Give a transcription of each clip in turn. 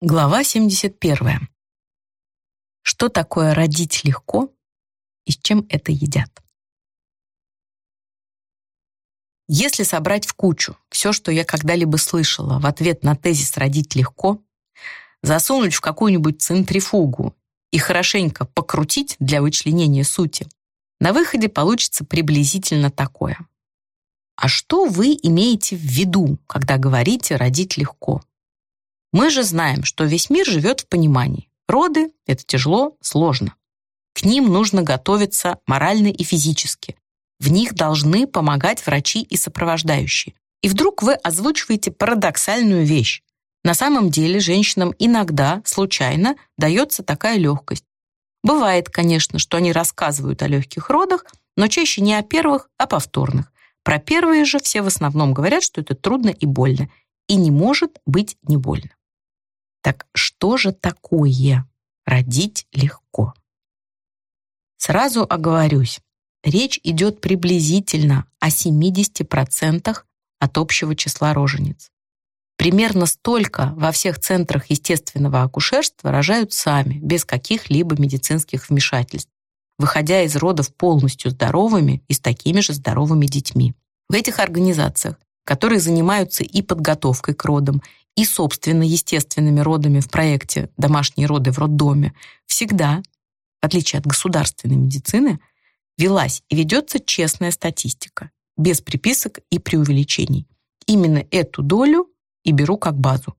Глава 71. Что такое родить легко и с чем это едят? Если собрать в кучу все, что я когда-либо слышала в ответ на тезис «родить легко», засунуть в какую-нибудь центрифугу и хорошенько покрутить для вычленения сути, на выходе получится приблизительно такое. А что вы имеете в виду, когда говорите «родить легко»? Мы же знаем, что весь мир живет в понимании. Роды — это тяжело, сложно. К ним нужно готовиться морально и физически. В них должны помогать врачи и сопровождающие. И вдруг вы озвучиваете парадоксальную вещь. На самом деле женщинам иногда, случайно, дается такая легкость. Бывает, конечно, что они рассказывают о легких родах, но чаще не о первых, а повторных. Про первые же все в основном говорят, что это трудно и больно. И не может быть не больно. Так что же такое родить легко? Сразу оговорюсь, речь идет приблизительно о 70% от общего числа рожениц. Примерно столько во всех центрах естественного акушерства рожают сами, без каких-либо медицинских вмешательств, выходя из родов полностью здоровыми и с такими же здоровыми детьми. В этих организациях, которые занимаются и подготовкой к родам, и, собственно, естественными родами в проекте «Домашние роды в роддоме» всегда, в отличие от государственной медицины, велась и ведется честная статистика, без приписок и преувеличений. Именно эту долю и беру как базу.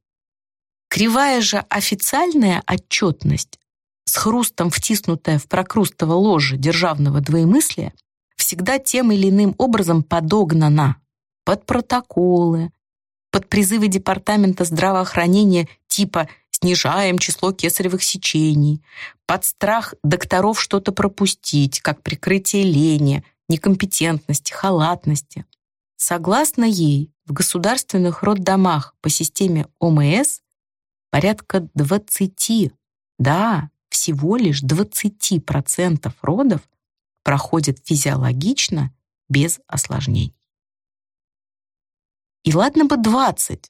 Кривая же официальная отчетность, с хрустом втиснутая в прокрустово ложе державного двоемыслия, всегда тем или иным образом подогнана под протоколы, под призывы Департамента здравоохранения типа «снижаем число кесаревых сечений», под страх докторов что-то пропустить, как прикрытие лени, некомпетентности, халатности. Согласно ей, в государственных роддомах по системе ОМС порядка 20, да, всего лишь 20% родов проходят физиологично без осложнений. И ладно бы 20.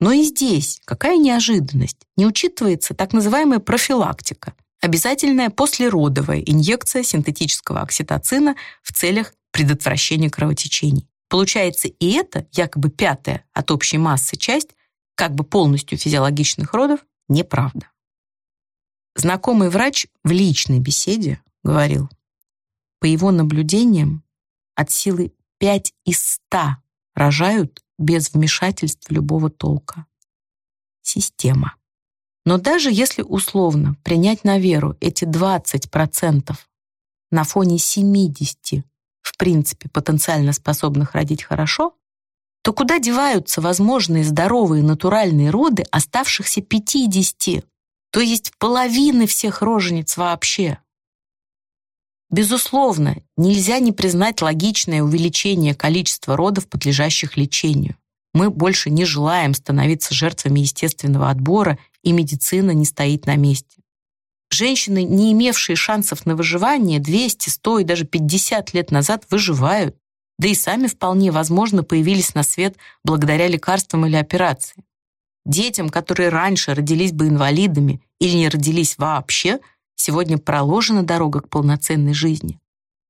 Но и здесь какая неожиданность. Не учитывается так называемая профилактика, обязательная послеродовая инъекция синтетического окситоцина в целях предотвращения кровотечений. Получается, и это, якобы пятая от общей массы часть, как бы полностью физиологичных родов, неправда. Знакомый врач в личной беседе говорил, по его наблюдениям, от силы 5 из 100 рожают без вмешательств любого толка. Система. Но даже если условно принять на веру эти 20% на фоне 70 в принципе потенциально способных родить хорошо, то куда деваются возможные здоровые натуральные роды оставшихся 50, то есть половины всех рожениц вообще? Безусловно, нельзя не признать логичное увеличение количества родов, подлежащих лечению. Мы больше не желаем становиться жертвами естественного отбора, и медицина не стоит на месте. Женщины, не имевшие шансов на выживание 200, 100 и даже 50 лет назад выживают, да и сами вполне возможно появились на свет благодаря лекарствам или операции. Детям, которые раньше родились бы инвалидами или не родились вообще – Сегодня проложена дорога к полноценной жизни.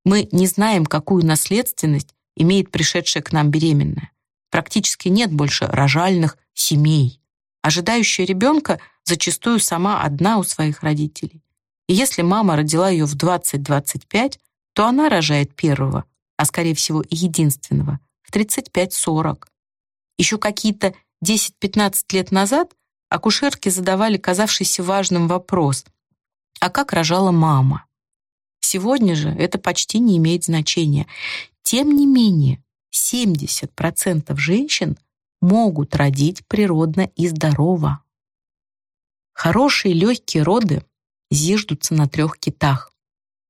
Мы не знаем, какую наследственность имеет пришедшая к нам беременная. Практически нет больше рожальных семей. Ожидающая ребенка зачастую сама одна у своих родителей. И если мама родила ее в 20-25, то она рожает первого, а скорее всего единственного, в 35-40. Еще какие-то 10-15 лет назад акушерки задавали казавшийся важным вопрос, а как рожала мама. Сегодня же это почти не имеет значения. Тем не менее, 70% женщин могут родить природно и здорово. Хорошие легкие роды зиждутся на трех китах.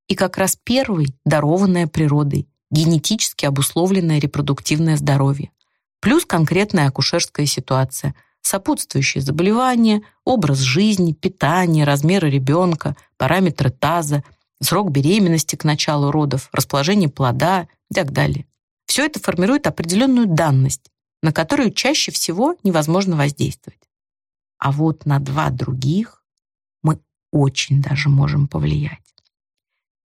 И как раз первый – дарованное природой, генетически обусловленное репродуктивное здоровье, плюс конкретная акушерская ситуация – сопутствующие заболевания, образ жизни, питание, размеры ребенка, параметры таза, срок беременности к началу родов, расположение плода и так далее. Все это формирует определенную данность, на которую чаще всего невозможно воздействовать. А вот на два других мы очень даже можем повлиять.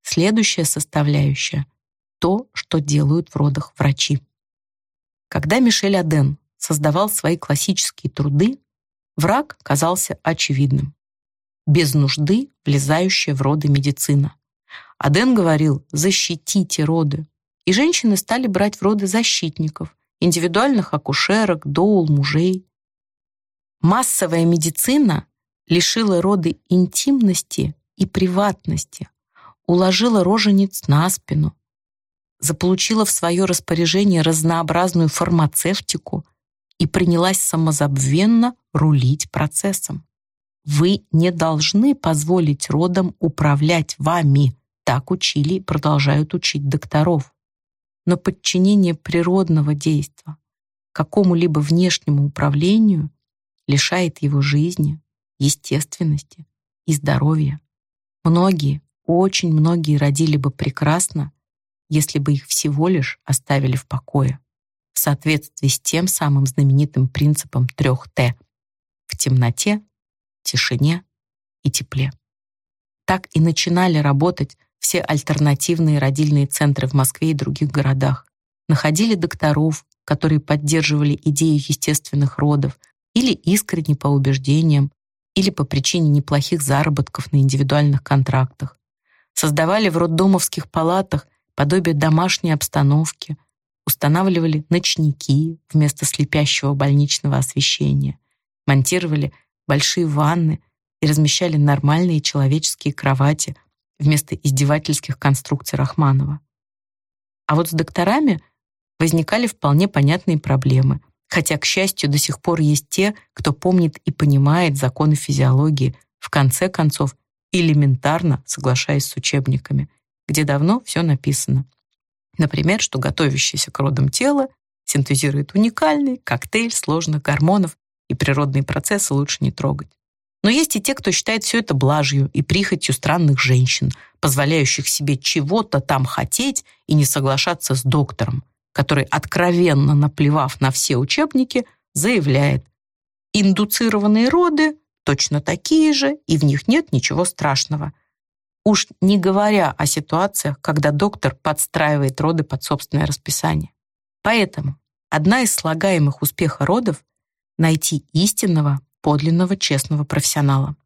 Следующая составляющая — то, что делают в родах врачи. Когда Мишель Аден создавал свои классические труды, враг казался очевидным. Без нужды влезающая в роды медицина. Аден говорил «защитите роды». И женщины стали брать в роды защитников, индивидуальных акушерок, доул, мужей. Массовая медицина лишила роды интимности и приватности, уложила рожениц на спину, заполучила в свое распоряжение разнообразную фармацевтику и принялась самозабвенно рулить процессом. Вы не должны позволить родам управлять вами. Так учили и продолжают учить докторов. Но подчинение природного действия какому-либо внешнему управлению лишает его жизни, естественности и здоровья. Многие, очень многие родили бы прекрасно, если бы их всего лишь оставили в покое, соответствии с тем самым знаменитым принципом трех «Т» — в темноте, тишине и тепле. Так и начинали работать все альтернативные родильные центры в Москве и других городах. Находили докторов, которые поддерживали идею естественных родов или искренне по убеждениям, или по причине неплохих заработков на индивидуальных контрактах. Создавали в роддомовских палатах подобие домашней обстановки, устанавливали ночники вместо слепящего больничного освещения, монтировали большие ванны и размещали нормальные человеческие кровати вместо издевательских конструкций Рахманова. А вот с докторами возникали вполне понятные проблемы, хотя, к счастью, до сих пор есть те, кто помнит и понимает законы физиологии, в конце концов, элементарно соглашаясь с учебниками, где давно все написано. Например, что готовящееся к родам тело синтезирует уникальный коктейль сложных гормонов, и природные процессы лучше не трогать. Но есть и те, кто считает все это блажью и прихотью странных женщин, позволяющих себе чего-то там хотеть и не соглашаться с доктором, который, откровенно наплевав на все учебники, заявляет, индуцированные роды точно такие же, и в них нет ничего страшного. Уж не говоря о ситуациях, когда доктор подстраивает роды под собственное расписание. Поэтому одна из слагаемых успеха родов найти истинного, подлинного, честного профессионала.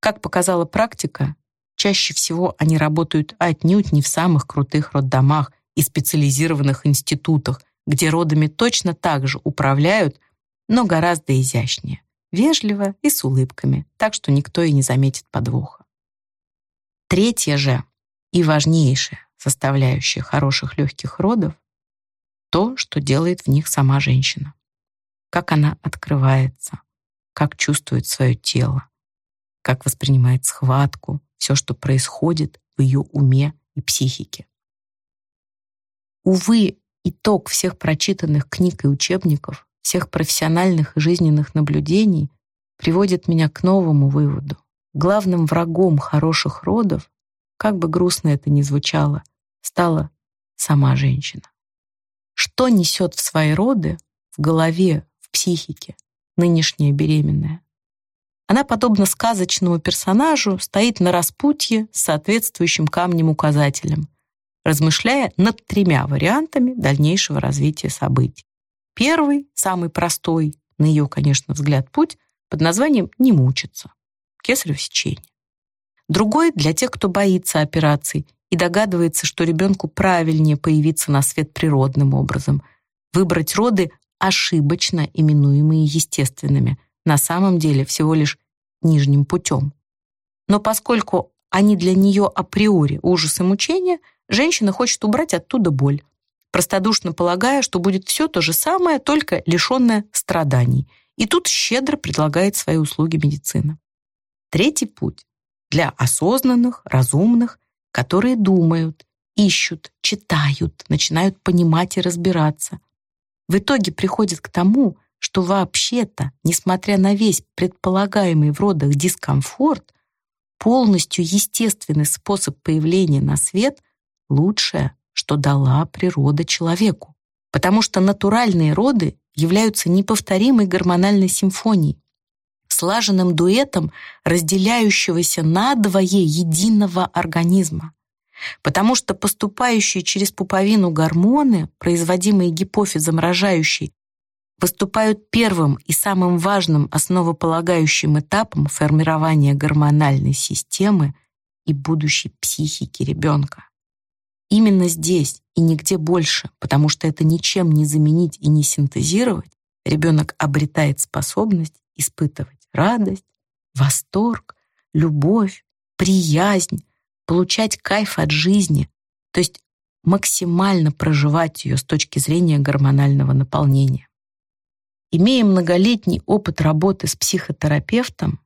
Как показала практика, чаще всего они работают отнюдь не в самых крутых роддомах и специализированных институтах, где родами точно так же управляют, но гораздо изящнее, вежливо и с улыбками, так что никто и не заметит подвоха. Третья же и важнейшая составляющая хороших легких родов — то, что делает в них сама женщина как она открывается, как чувствует свое тело, как воспринимает схватку, все, что происходит в ее уме и психике. Увы, итог всех прочитанных книг и учебников, всех профессиональных и жизненных наблюдений приводит меня к новому выводу. Главным врагом хороших родов, как бы грустно это ни звучало, стала сама женщина. Что несет в свои роды в голове психике, нынешняя беременная. Она, подобно сказочному персонажу, стоит на распутье с соответствующим камнем-указателем, размышляя над тремя вариантами дальнейшего развития событий. Первый, самый простой, на ее, конечно, взгляд, путь, под названием «не мучиться» — кесарево сечение. Другой — для тех, кто боится операций и догадывается, что ребенку правильнее появиться на свет природным образом, выбрать роды ошибочно именуемые естественными, на самом деле всего лишь нижним путем. Но поскольку они для нее априори ужас и мучение, женщина хочет убрать оттуда боль, простодушно полагая, что будет все то же самое, только лишенное страданий. И тут щедро предлагает свои услуги медицина. Третий путь для осознанных, разумных, которые думают, ищут, читают, начинают понимать и разбираться, в итоге приходит к тому, что вообще-то, несмотря на весь предполагаемый в родах дискомфорт, полностью естественный способ появления на свет — лучшее, что дала природа человеку. Потому что натуральные роды являются неповторимой гормональной симфонией. Слаженным дуэтом разделяющегося на двое единого организма. Потому что поступающие через пуповину гормоны, производимые гипофизом рожающей, выступают первым и самым важным основополагающим этапом формирования гормональной системы и будущей психики ребенка. Именно здесь и нигде больше, потому что это ничем не заменить и не синтезировать, ребенок обретает способность испытывать радость, восторг, любовь, приязнь, получать кайф от жизни, то есть максимально проживать ее с точки зрения гормонального наполнения. Имея многолетний опыт работы с психотерапевтом,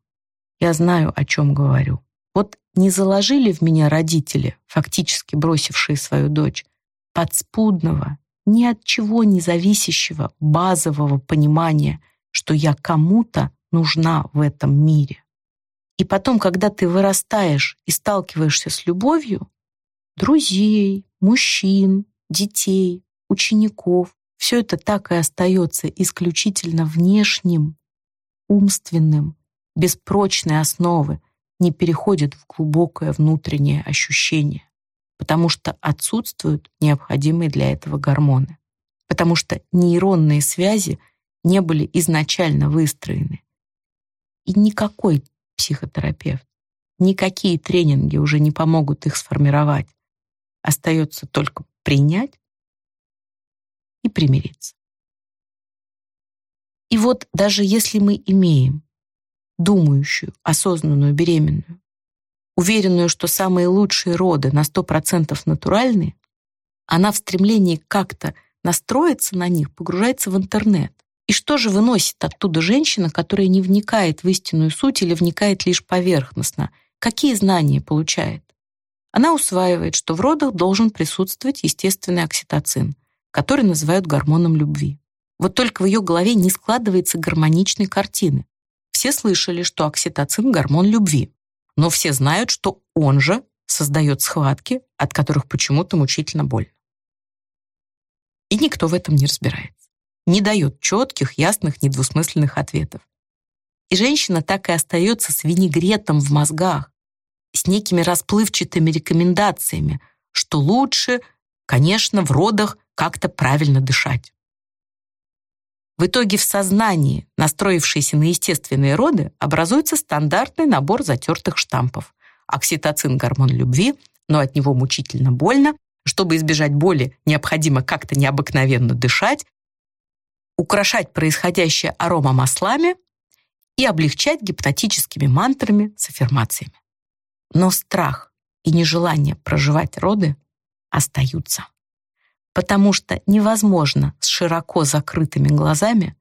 я знаю, о чем говорю. Вот не заложили в меня родители, фактически бросившие свою дочь, подспудного, ни от чего не зависящего базового понимания, что я кому-то нужна в этом мире. И потом, когда ты вырастаешь и сталкиваешься с любовью, друзей, мужчин, детей, учеников, все это так и остается исключительно внешним, умственным, без прочной основы, не переходит в глубокое внутреннее ощущение, потому что отсутствуют необходимые для этого гормоны, потому что нейронные связи не были изначально выстроены. И никакой психотерапевт, никакие тренинги уже не помогут их сформировать. Остается только принять и примириться. И вот даже если мы имеем думающую, осознанную беременную, уверенную, что самые лучшие роды на 100% натуральные, она в стремлении как-то настроиться на них погружается в интернет. И что же выносит оттуда женщина, которая не вникает в истинную суть или вникает лишь поверхностно? Какие знания получает? Она усваивает, что в родах должен присутствовать естественный окситоцин, который называют гормоном любви. Вот только в ее голове не складывается гармоничной картины. Все слышали, что окситоцин — гормон любви, но все знают, что он же создает схватки, от которых почему-то мучительно больно. И никто в этом не разбирается. Не дает четких, ясных, недвусмысленных ответов. И женщина так и остается с винегретом в мозгах, с некими расплывчатыми рекомендациями, что лучше, конечно, в родах как-то правильно дышать. В итоге в сознании, настроившейся на естественные роды, образуется стандартный набор затертых штампов. Окситоцин – гормон любви, но от него мучительно больно. Чтобы избежать боли, необходимо как-то необыкновенно дышать, украшать происходящее аромамаслами и облегчать гипнотическими мантрами с аффирмациями. Но страх и нежелание проживать роды остаются потому что невозможно с широко закрытыми глазами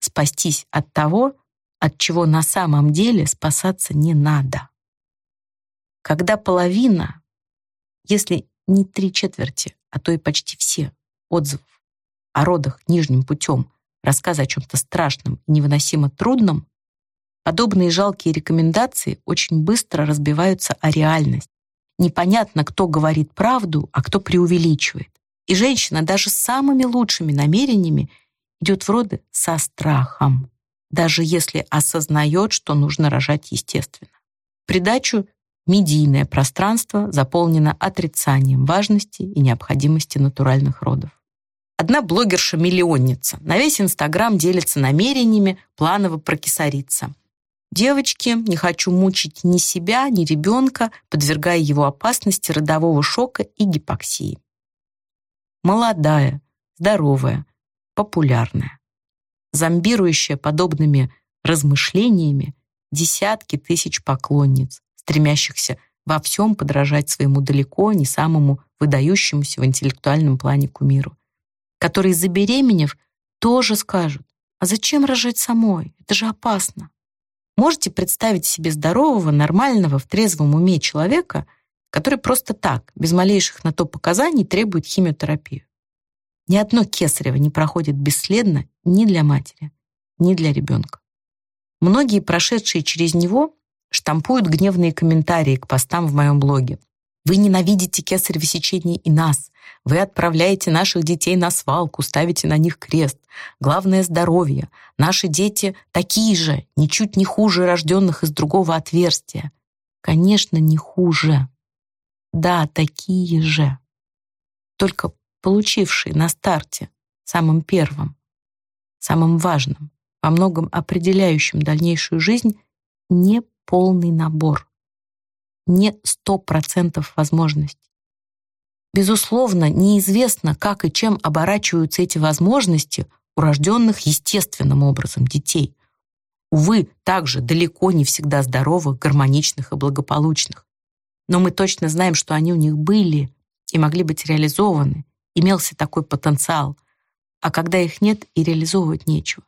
спастись от того, от чего на самом деле спасаться не надо. Когда половина, если не три четверти, а то и почти все отзывов о родах нижним путем, рассказы о чем-то страшном и невыносимо трудном, подобные жалкие рекомендации очень быстро разбиваются о реальность. Непонятно, кто говорит правду, а кто преувеличивает. И женщина даже с самыми лучшими намерениями идет в роды со страхом, даже если осознает, что нужно рожать естественно. Придачу медийное пространство заполнено отрицанием важности и необходимости натуральных родов. Одна блогерша-миллионница на весь Инстаграм делится намерениями планово прокисариться. Девочки, не хочу мучить ни себя, ни ребенка, подвергая его опасности родового шока и гипоксии молодая, здоровая, популярная, зомбирующая подобными размышлениями десятки тысяч поклонниц, стремящихся во всем подражать своему далеко не самому выдающемуся в интеллектуальном плане кумиру, которые, забеременев, тоже скажут, а зачем рожать самой? Это же опасно. Можете представить себе здорового, нормального, в трезвом уме человека, который просто так, без малейших на то показаний, требует химиотерапию. Ни одно кесарево не проходит бесследно ни для матери, ни для ребенка. Многие, прошедшие через него, штампуют гневные комментарии к постам в моем блоге. Вы ненавидите кесарево сечение и нас. Вы отправляете наших детей на свалку, ставите на них крест. Главное — здоровье. Наши дети такие же, ничуть не хуже рожденных из другого отверстия. Конечно, не хуже. Да, такие же. Только получившие на старте, самым первым, самым важным, во многом определяющим дальнейшую жизнь, не полный набор не сто процентов возможностей. Безусловно, неизвестно, как и чем оборачиваются эти возможности у рожденных естественным образом детей. Увы, также далеко не всегда здоровых, гармоничных и благополучных. Но мы точно знаем, что они у них были и могли быть реализованы, имелся такой потенциал, а когда их нет, и реализовывать нечего.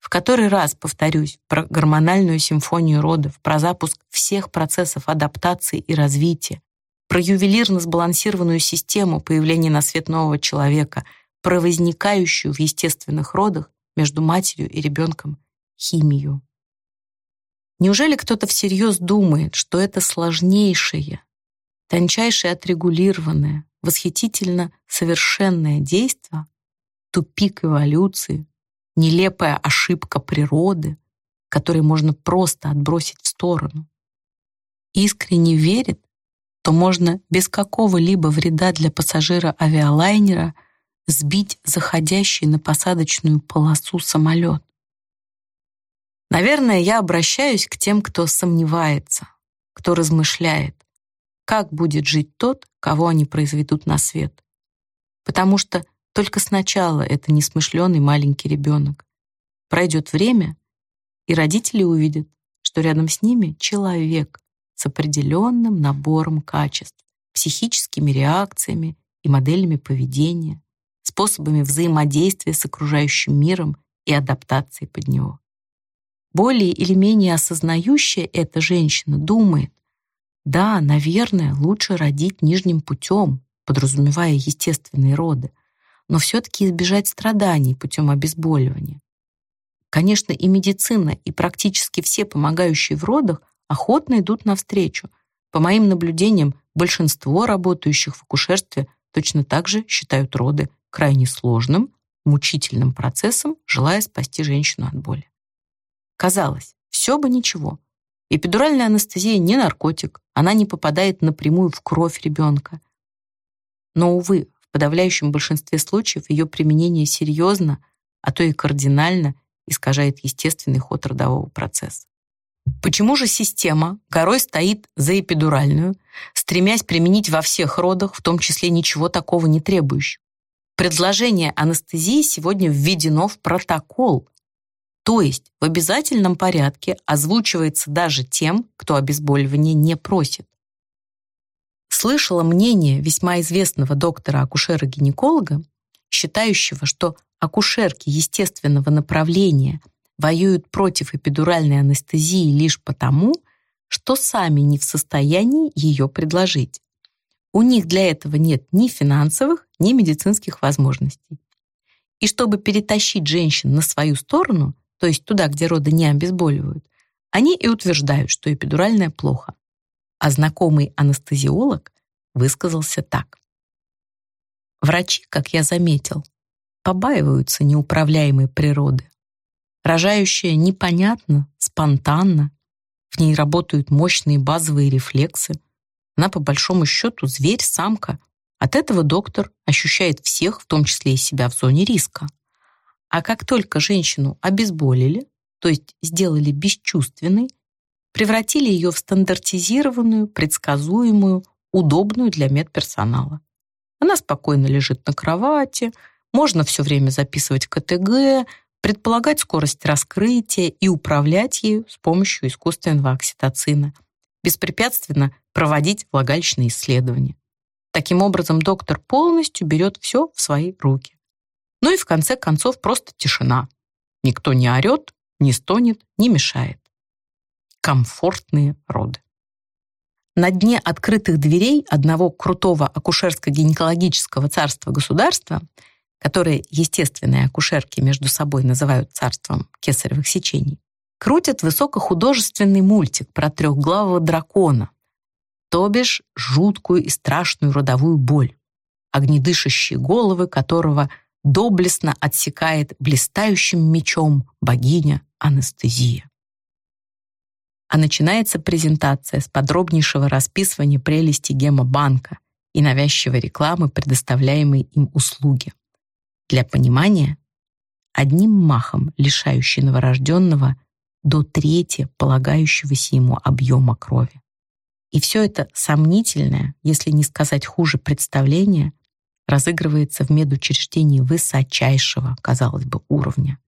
В который раз повторюсь про гормональную симфонию родов, про запуск всех процессов адаптации и развития, про ювелирно сбалансированную систему появления на свет нового человека, про возникающую в естественных родах между матерью и ребенком химию. Неужели кто-то всерьез думает, что это сложнейшее, тончайшее отрегулированное, восхитительно совершенное действо, тупик эволюции, нелепая ошибка природы, которую можно просто отбросить в сторону. Искренне верит, то можно без какого-либо вреда для пассажира авиалайнера сбить заходящий на посадочную полосу самолет. Наверное, я обращаюсь к тем, кто сомневается, кто размышляет, как будет жить тот, кого они произведут на свет. Потому что только сначала это несмышленый маленький ребенок. Пройдет время, и родители увидят, что рядом с ними человек с определенным набором качеств, психическими реакциями и моделями поведения, способами взаимодействия с окружающим миром и адаптации под него. Более или менее осознающая эта женщина думает, да, наверное, лучше родить нижним путем, подразумевая естественные роды, но все-таки избежать страданий путем обезболивания. Конечно, и медицина, и практически все помогающие в родах охотно идут навстречу. По моим наблюдениям, большинство работающих в акушерстве точно так же считают роды крайне сложным, мучительным процессом, желая спасти женщину от боли. Казалось, все бы ничего. Эпидуральная анестезия не наркотик, она не попадает напрямую в кровь ребенка. Но, увы, в подавляющем большинстве случаев ее применение серьезно, а то и кардинально искажает естественный ход родового процесса. Почему же система горой стоит за эпидуральную, стремясь применить во всех родах, в том числе ничего такого не требующего? Предложение анестезии сегодня введено в протокол, то есть в обязательном порядке озвучивается даже тем, кто обезболивание не просит слышала мнение весьма известного доктора-акушера-гинеколога, считающего, что акушерки естественного направления воюют против эпидуральной анестезии лишь потому, что сами не в состоянии ее предложить. У них для этого нет ни финансовых, ни медицинских возможностей. И чтобы перетащить женщин на свою сторону, то есть туда, где роды не обезболивают, они и утверждают, что эпидуральная плохо а знакомый анестезиолог высказался так. Врачи, как я заметил, побаиваются неуправляемой природы. Рожающая непонятно, спонтанно, в ней работают мощные базовые рефлексы. Она, по большому счету, зверь-самка. От этого доктор ощущает всех, в том числе и себя, в зоне риска. А как только женщину обезболили, то есть сделали бесчувственной, превратили ее в стандартизированную, предсказуемую, удобную для медперсонала. Она спокойно лежит на кровати, можно все время записывать КТГ, предполагать скорость раскрытия и управлять ею с помощью искусственного окситоцина, беспрепятственно проводить влагалищные исследования. Таким образом, доктор полностью берет все в свои руки. Ну и в конце концов просто тишина. Никто не орет, не стонет, не мешает комфортные роды. На дне открытых дверей одного крутого акушерско-гинекологического царства-государства, которое естественные акушерки между собой называют царством кесаревых сечений, крутят высокохудожественный мультик про трехглавого дракона. то бишь жуткую и страшную родовую боль, огнедышащие головы которого доблестно отсекает блистающим мечом богиня анестезия. А начинается презентация с подробнейшего расписывания прелести гемобанка и навязчивой рекламы, предоставляемой им услуги. Для понимания, одним махом лишающий новорожденного до трети полагающегося ему объема крови. И все это сомнительное, если не сказать хуже, представление разыгрывается в медучреждении высочайшего, казалось бы, уровня.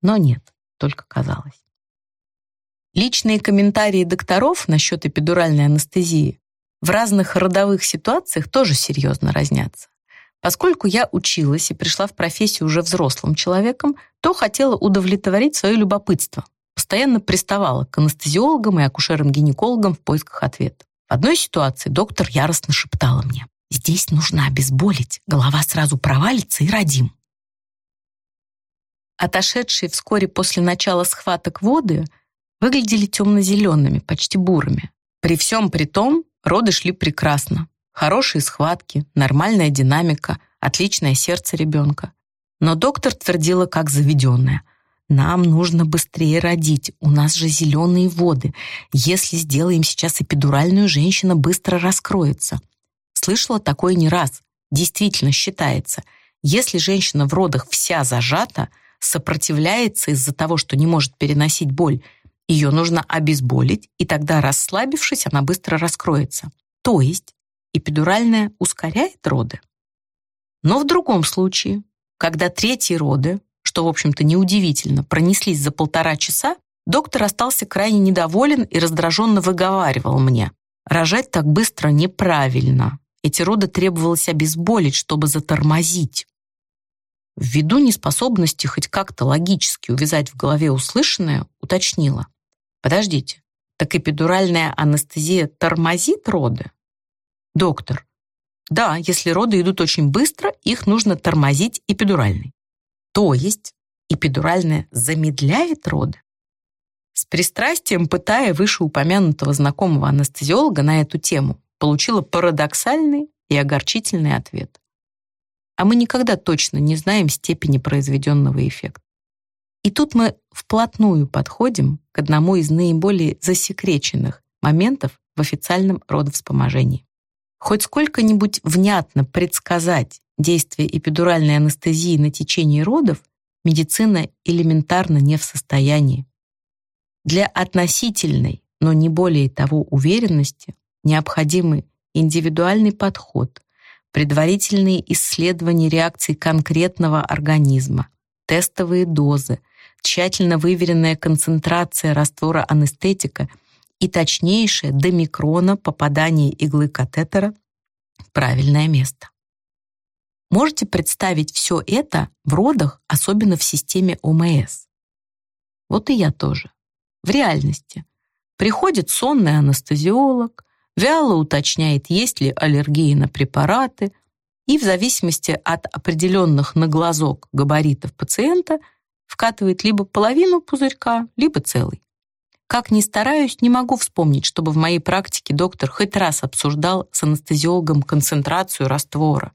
Но нет, только казалось. Личные комментарии докторов насчет эпидуральной анестезии в разных родовых ситуациях тоже серьезно разнятся. Поскольку я училась и пришла в профессию уже взрослым человеком, то хотела удовлетворить свое любопытство. Постоянно приставала к анестезиологам и акушерам-гинекологам в поисках ответа. В одной ситуации доктор яростно шептала мне, «Здесь нужно обезболить, голова сразу провалится и родим». Отошедшие вскоре после начала схваток воды выглядели темно-зелеными, почти бурыми. При всем при том, роды шли прекрасно. Хорошие схватки, нормальная динамика, отличное сердце ребенка. Но доктор твердила как заведенная. «Нам нужно быстрее родить, у нас же зеленые воды. Если сделаем сейчас эпидуральную, женщина быстро раскроется». Слышала такое не раз. Действительно считается, если женщина в родах вся зажата, сопротивляется из-за того, что не может переносить боль, ее нужно обезболить, и тогда, расслабившись, она быстро раскроется. То есть эпидуральная ускоряет роды. Но в другом случае, когда третьи роды, что, в общем-то, неудивительно, пронеслись за полтора часа, доктор остался крайне недоволен и раздраженно выговаривал мне. Рожать так быстро неправильно. Эти роды требовалось обезболить, чтобы затормозить. Ввиду неспособности хоть как-то логически увязать в голове услышанное, уточнила. Подождите, так эпидуральная анестезия тормозит роды? Доктор. Да, если роды идут очень быстро, их нужно тормозить эпидуральной. То есть эпидуральная замедляет роды? С пристрастием, пытая вышеупомянутого знакомого анестезиолога на эту тему, получила парадоксальный и огорчительный ответ. А мы никогда точно не знаем степени произведенного эффекта. И тут мы вплотную подходим к одному из наиболее засекреченных моментов в официальном родовспоможении. Хоть сколько-нибудь внятно предсказать действие эпидуральной анестезии на течение родов медицина элементарно не в состоянии. Для относительной, но не более того уверенности необходимый индивидуальный подход, предварительные исследования реакций конкретного организма, тестовые дозы, тщательно выверенная концентрация раствора анестетика – и точнейшее до микрона попадание иглы катетера в правильное место. Можете представить все это в родах, особенно в системе ОМС. Вот и я тоже. В реальности. Приходит сонный анестезиолог, вяло уточняет, есть ли аллергии на препараты, и в зависимости от определенных на глазок габаритов пациента вкатывает либо половину пузырька, либо целый. Как ни стараюсь, не могу вспомнить, чтобы в моей практике доктор хоть раз обсуждал с анестезиологом концентрацию раствора.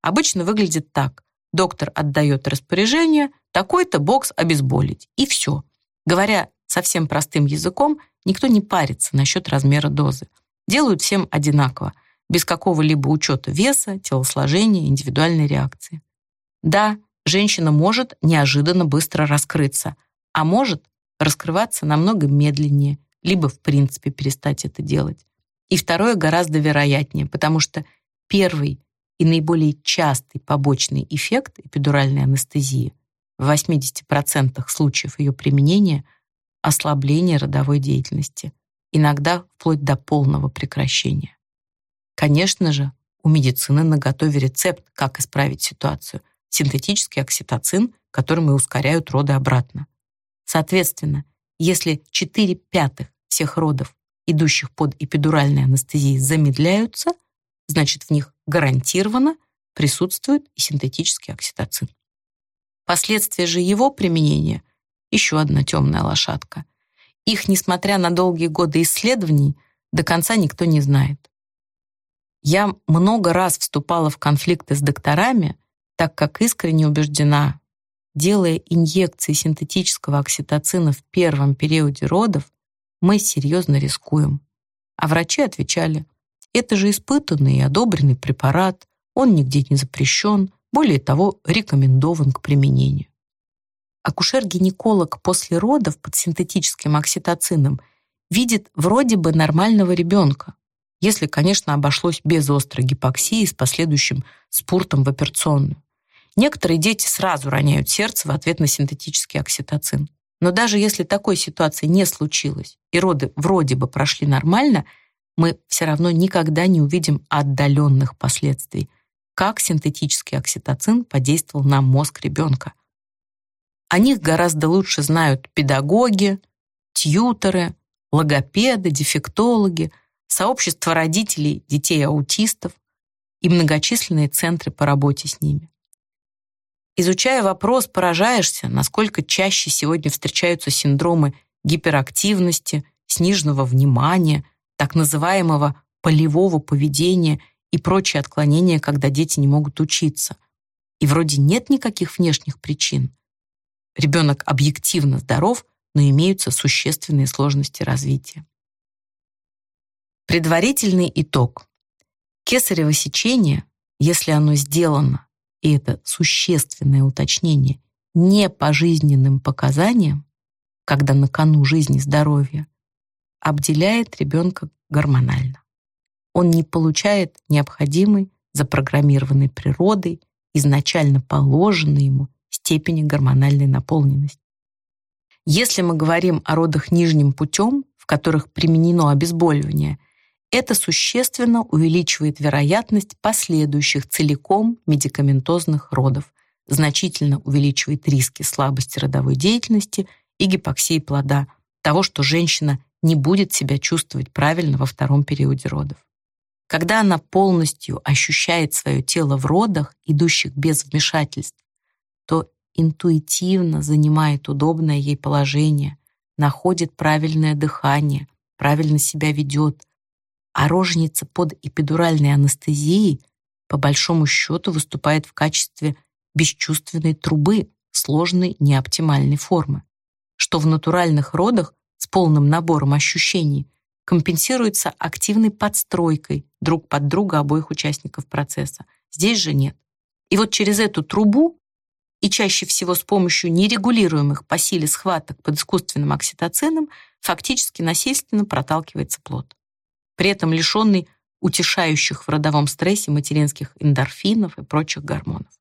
Обычно выглядит так. Доктор отдает распоряжение, такой-то бокс обезболить, и все. Говоря совсем простым языком, никто не парится насчет размера дозы. Делают всем одинаково, без какого-либо учета веса, телосложения, индивидуальной реакции. Да, женщина может неожиданно быстро раскрыться, а может раскрываться намного медленнее, либо в принципе перестать это делать. И второе гораздо вероятнее, потому что первый и наиболее частый побочный эффект эпидуральной анестезии в 80% случаев ее применения – ослабление родовой деятельности, иногда вплоть до полного прекращения. Конечно же, у медицины наготове рецепт, как исправить ситуацию – синтетический окситоцин, которым и ускоряют роды обратно. Соответственно, если 4 пятых всех родов, идущих под эпидуральной анестезией, замедляются, значит в них гарантированно присутствует и синтетический окситоцин. Последствия же его применения – еще одна темная лошадка. Их, несмотря на долгие годы исследований, до конца никто не знает. Я много раз вступала в конфликты с докторами, так как искренне убеждена, делая инъекции синтетического окситоцина в первом периоде родов, мы серьезно рискуем. А врачи отвечали, это же испытанный и одобренный препарат, он нигде не запрещен, более того, рекомендован к применению. Акушер-гинеколог после родов под синтетическим окситоцином видит вроде бы нормального ребенка, если, конечно, обошлось без острой гипоксии с последующим спуртом в операционную. Некоторые дети сразу роняют сердце в ответ на синтетический окситоцин. Но даже если такой ситуации не случилось, и роды вроде бы прошли нормально, мы все равно никогда не увидим отдаленных последствий, как синтетический окситоцин подействовал на мозг ребенка. О них гораздо лучше знают педагоги, тьюторы, логопеды, дефектологи, сообщества родителей детей-аутистов и многочисленные центры по работе с ними. Изучая вопрос, поражаешься, насколько чаще сегодня встречаются синдромы гиперактивности, сниженного внимания, так называемого полевого поведения и прочие отклонения, когда дети не могут учиться. И вроде нет никаких внешних причин. Ребенок объективно здоров, но имеются существенные сложности развития. Предварительный итог. Кесарево сечение, если оно сделано и это существенное уточнение, не по жизненным показаниям, когда на кону жизни здоровья, обделяет ребенка гормонально. Он не получает необходимой, запрограммированной природой, изначально положенной ему степени гормональной наполненности. Если мы говорим о родах нижним путем, в которых применено обезболивание – это существенно увеличивает вероятность последующих целиком медикаментозных родов, значительно увеличивает риски слабости родовой деятельности и гипоксии плода, того, что женщина не будет себя чувствовать правильно во втором периоде родов. Когда она полностью ощущает свое тело в родах, идущих без вмешательств, то интуитивно занимает удобное ей положение, находит правильное дыхание, правильно себя ведет, а роженица под эпидуральной анестезией по большому счету выступает в качестве бесчувственной трубы сложной неоптимальной формы, что в натуральных родах с полным набором ощущений компенсируется активной подстройкой друг под друга обоих участников процесса. Здесь же нет. И вот через эту трубу и чаще всего с помощью нерегулируемых по силе схваток под искусственным окситоцином фактически насильственно проталкивается плод при этом лишенный утешающих в родовом стрессе материнских эндорфинов и прочих гормонов.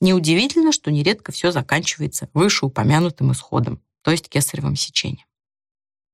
Неудивительно, что нередко все заканчивается вышеупомянутым исходом, то есть кесаревым сечением.